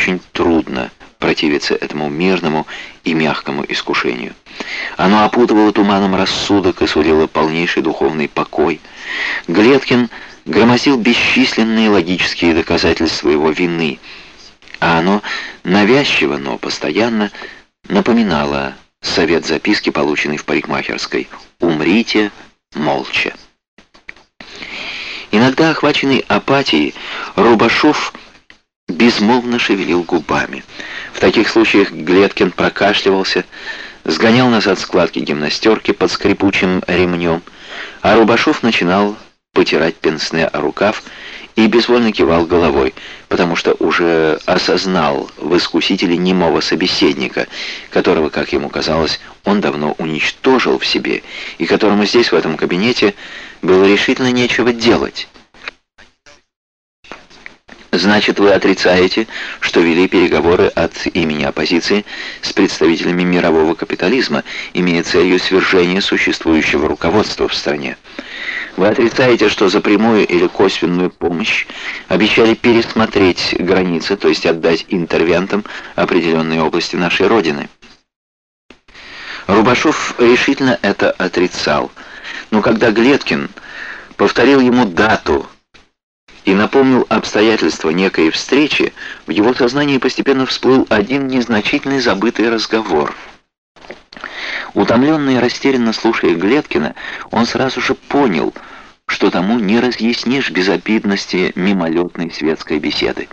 очень трудно противиться этому мирному и мягкому искушению. Оно опутывало туманом рассудок и сулило полнейший духовный покой. Глеткин громозил бесчисленные логические доказательства его вины, а оно навязчиво, но постоянно напоминало совет записки, полученный в парикмахерской «Умрите молча». Иногда, охваченный апатией, Рубашов безмолвно шевелил губами. В таких случаях Глеткин прокашливался, сгонял назад складки гимнастерки под скрипучим ремнем, а Рубашов начинал потирать пенсне о рукав и безвольно кивал головой, потому что уже осознал в искусителе немого собеседника, которого, как ему казалось, он давно уничтожил в себе, и которому здесь, в этом кабинете, было решительно нечего делать. Значит, вы отрицаете, что вели переговоры от имени оппозиции с представителями мирового капитализма, имея целью свержения существующего руководства в стране. Вы отрицаете, что за прямую или косвенную помощь обещали пересмотреть границы, то есть отдать интервентам определенные области нашей Родины. Рубашов решительно это отрицал, но когда Глеткин повторил ему дату и напомнил обстоятельства некой встречи, в его сознании постепенно всплыл один незначительный забытый разговор. Утомленный и растерянно слушая Глеткина, он сразу же понял, что тому не разъяснишь безобидности мимолетной светской беседы.